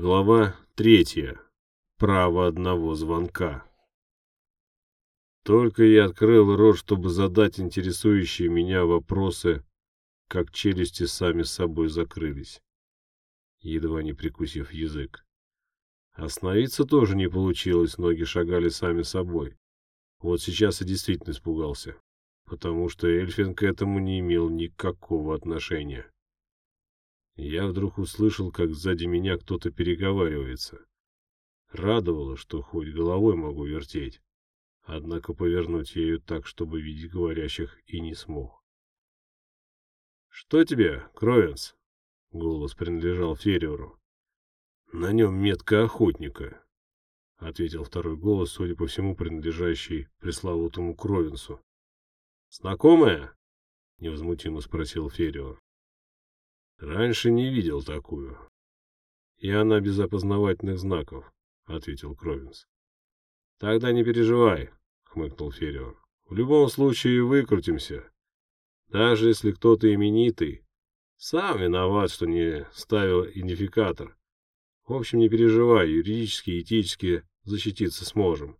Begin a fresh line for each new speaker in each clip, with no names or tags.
Глава третья. Право одного звонка. Только я открыл рот, чтобы задать интересующие меня вопросы, как челюсти сами собой закрылись, едва не прикусив язык. Остановиться тоже не получилось, ноги шагали сами собой. Вот сейчас и действительно испугался, потому что Эльфин к этому не имел никакого отношения. Я вдруг услышал, как сзади меня кто-то переговаривается. Радовало, что хоть головой могу вертеть, однако повернуть ею так, чтобы видеть говорящих, и не смог. «Что тебе, Кровенс?» — голос принадлежал Фериору. «На нем метка охотника», — ответил второй голос, судя по всему, принадлежащий пресловутому Кровенсу. «Знакомая?» — невозмутимо спросил Фериор. Раньше не видел такую. И она без опознавательных знаков, ответил Кровинс. Тогда не переживай, хмыкнул Фериор. В любом случае выкрутимся. Даже если кто-то именитый, сам виноват, что не ставил идентификатор. В общем, не переживай, юридически и этически защититься сможем.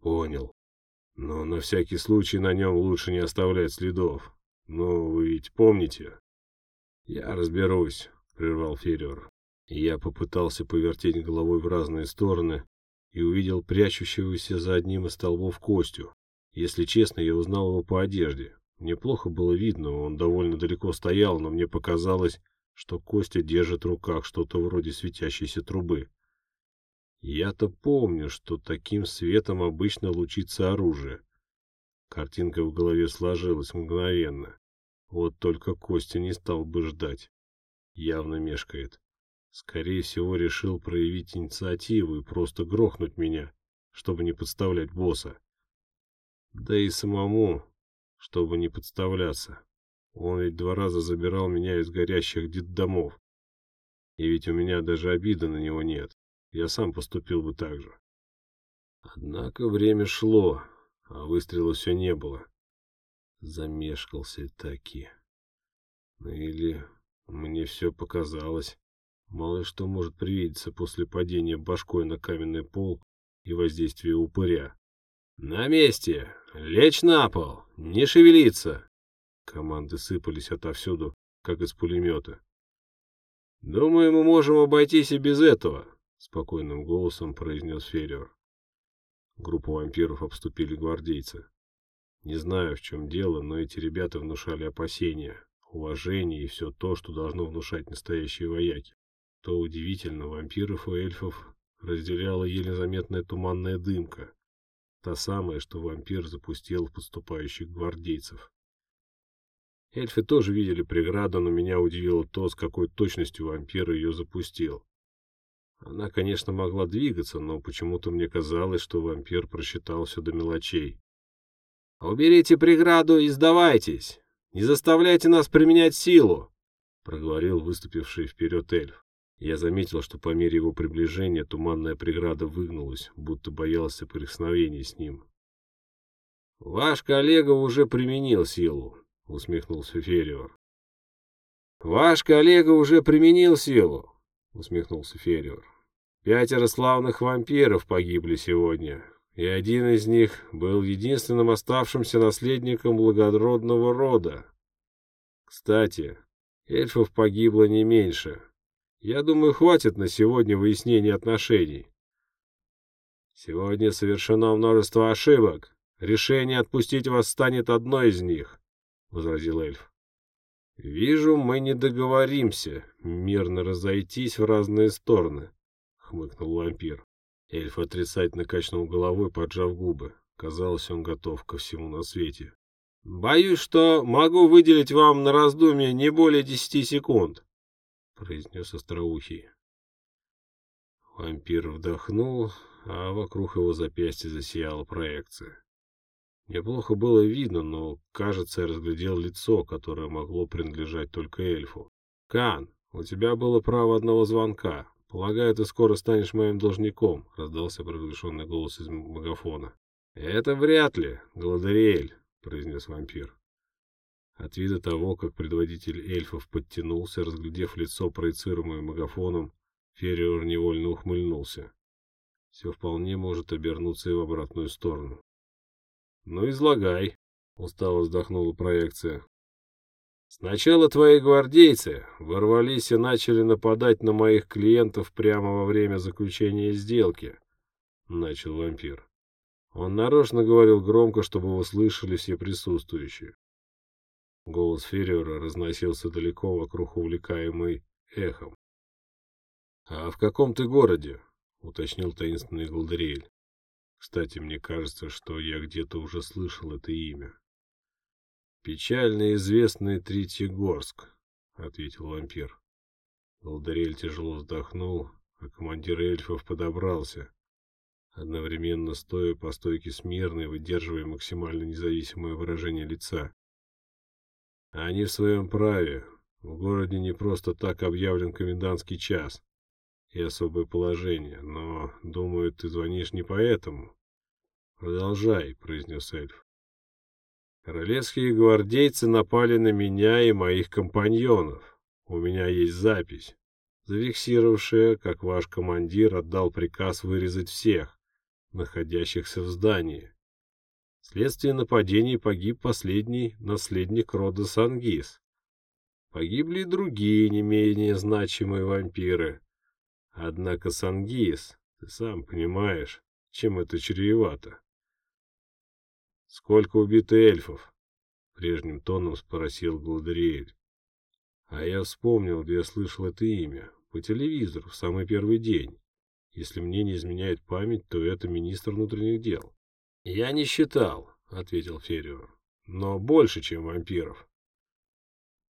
Понял. Но на всякий случай на нем лучше не оставлять следов. Ну, вы ведь помните, «Я разберусь», — прервал Фериор. Я попытался повертеть головой в разные стороны и увидел прячущегося за одним из столбов Костю. Если честно, я узнал его по одежде. Мне плохо было видно, он довольно далеко стоял, но мне показалось, что Костя держит в руках что-то вроде светящейся трубы. Я-то помню, что таким светом обычно лучится оружие. Картинка в голове сложилась мгновенно. Вот только Костя не стал бы ждать. Явно мешкает. Скорее всего, решил проявить инициативу и просто грохнуть меня, чтобы не подставлять босса. Да и самому, чтобы не подставляться. Он ведь два раза забирал меня из горящих детдомов. И ведь у меня даже обиды на него нет. Я сам поступил бы так же. Однако время шло, а выстрела все не было. Замешкался таки. Ну или мне все показалось. Мало что может привидеться после падения башкой на каменный пол и воздействия упыря. «На месте! Лечь на пол! Не шевелиться!» Команды сыпались отовсюду, как из пулемета. «Думаю, мы можем обойтись и без этого», — спокойным голосом произнес Фериор. Группу вампиров обступили гвардейцы. Не знаю, в чем дело, но эти ребята внушали опасения, уважение и все то, что должно внушать настоящие вояки. То удивительно, вампиров и эльфов разделяла еле заметная туманная дымка. Та самая, что вампир запустил в подступающих гвардейцев. Эльфы тоже видели преграду, но меня удивило то, с какой точностью вампир ее запустил. Она, конечно, могла двигаться, но почему-то мне казалось, что вампир просчитал все до мелочей. «Уберите преграду и сдавайтесь! Не заставляйте нас применять силу!» — проговорил выступивший вперед эльф. Я заметил, что по мере его приближения туманная преграда выгнулась, будто боялась соприкосновения с ним. «Ваш коллега уже применил силу», — усмехнулся Фериор. «Ваш коллега уже применил силу», — усмехнулся Фериор. «Пятеро славных вампиров погибли сегодня и один из них был единственным оставшимся наследником благородного рода. Кстати, эльфов погибло не меньше. Я думаю, хватит на сегодня выяснения отношений. Сегодня совершено множество ошибок. Решение отпустить вас станет одной из них, — возразил эльф. «Вижу, мы не договоримся мирно разойтись в разные стороны», — хмыкнул вампир. Эльф отрицательно качнул головой, поджав губы. Казалось, он готов ко всему на свете. «Боюсь, что могу выделить вам на раздумье не более десяти секунд», — произнес остроухий. Вампир вдохнул, а вокруг его запястья засияла проекция. Неплохо было видно, но, кажется, я разглядел лицо, которое могло принадлежать только эльфу. «Кан, у тебя было право одного звонка. «Полагаю, ты скоро станешь моим должником», — раздался приглушенный голос из магафона. «Это вряд ли, Гладариэль», — произнес вампир. От вида того, как предводитель эльфов подтянулся, разглядев лицо, проецируемое магафоном, Ферриор невольно ухмыльнулся. Все вполне может обернуться и в обратную сторону. «Ну, излагай», — устало вздохнула проекция. «Сначала твои гвардейцы ворвались и начали нападать на моих клиентов прямо во время заключения сделки», — начал вампир. Он нарочно говорил громко, чтобы его слышали все присутствующие. Голос Ферриора разносился далеко вокруг увлекаемый эхом. «А в каком ты городе?» — уточнил таинственный Голдериэль. «Кстати, мне кажется, что я где-то уже слышал это имя». «Печально известный Третьегорск», — ответил вампир. Голдериэль тяжело вздохнул, а командир эльфов подобрался, одновременно стоя по стойке смирно выдерживая максимально независимое выражение лица. Они в своем праве. В городе не просто так объявлен комендантский час и особое положение, но, думаю, ты звонишь не поэтому. Продолжай, произнес эльф. Королевские гвардейцы напали на меня и моих компаньонов. У меня есть запись, зафиксировавшая, как ваш командир отдал приказ вырезать всех, находящихся в здании. Вследствие нападений погиб последний наследник рода Сангис. Погибли и другие не менее значимые вампиры. Однако Сангис, ты сам понимаешь, чем это чревато. «Сколько убито эльфов?» — прежним тоном спросил Гладриэль. А я вспомнил, где я слышал это имя. По телевизору, в самый первый день. Если мне не изменяет память, то это министр внутренних дел. «Я не считал», — ответил Фериор. «Но больше, чем вампиров».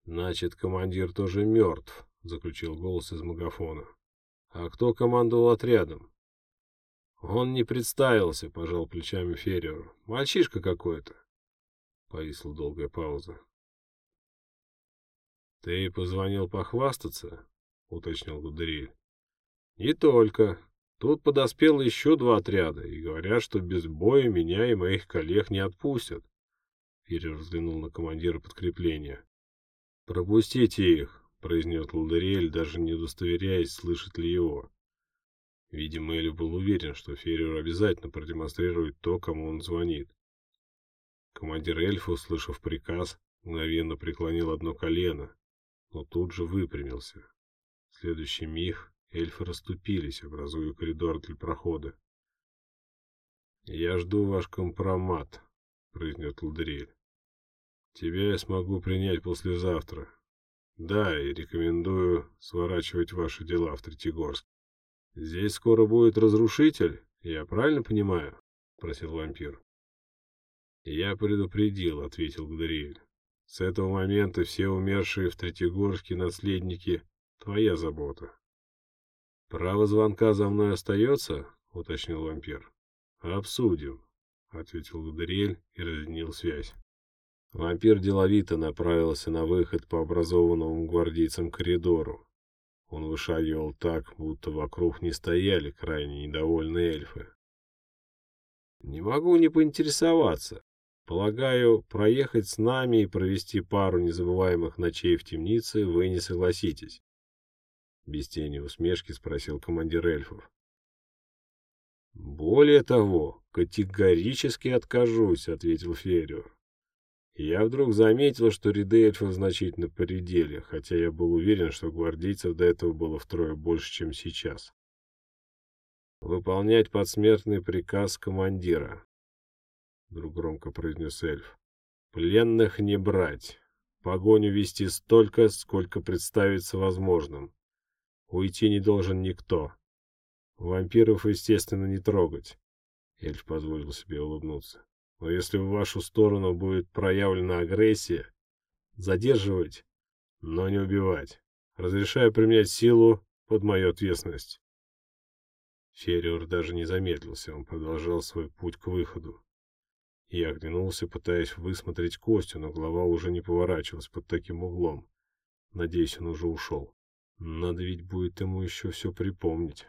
«Значит, командир тоже мертв», — заключил голос из магафона. «А кто командовал отрядом?» «Он не представился», — пожал плечами Фериор. «Мальчишка какой-то». Повисла долгая пауза. «Ты позвонил похвастаться?» — уточнил Гудериэль. «Не только. Тут подоспело еще два отряда, и говорят, что без боя меня и моих коллег не отпустят. Фирер взглянул на командира подкрепления. «Пропустите их», — произнес Ладариэль, даже не удостоверяясь, слышит ли его. Видимо, Эль был уверен, что Феррер обязательно продемонстрирует то, кому он звонит. Командир эльфа, услышав приказ, мгновенно преклонил одно колено, но тут же выпрямился. В следующий миг Эльфы расступились, образуя коридор для прохода. «Я жду ваш компромат», — произнес Ладриэль. «Тебя я смогу принять послезавтра. Да, и рекомендую сворачивать ваши дела в Третьегорск. Здесь скоро будет разрушитель, я правильно понимаю?» — спросил вампир. «Я предупредил», — ответил Гдариэль. «С этого момента все умершие в Третьегорске наследники — твоя забота. «Право звонка за мной остается?» — уточнил вампир. «Обсудим», — ответил Гудериэль и разъединил связь. Вампир деловито направился на выход по образованному гвардейцам коридору. Он вышагивал так, будто вокруг не стояли крайне недовольные эльфы. «Не могу не поинтересоваться. Полагаю, проехать с нами и провести пару незабываемых ночей в темнице вы не согласитесь?» Без тени усмешки спросил командир эльфов. «Более того, категорически откажусь», — ответил Фериор. Я вдруг заметил, что ряды эльфов значительно поредели, хотя я был уверен, что гвардейцев до этого было втрое больше, чем сейчас. «Выполнять подсмертный приказ командира», — вдруг громко произнес эльф. «Пленных не брать, погоню вести столько, сколько представится возможным. Уйти не должен никто. Вампиров, естественно, не трогать. Эльф позволил себе улыбнуться. Но если в вашу сторону будет проявлена агрессия, задерживать, но не убивать. Разрешаю применять силу под мою ответственность. Фериор даже не замедлился, он продолжал свой путь к выходу. Я оглянулся, пытаясь высмотреть Костю, но голова уже не поворачивалась под таким углом. Надеюсь, он уже ушел. Надо ведь будет ему еще все припомнить.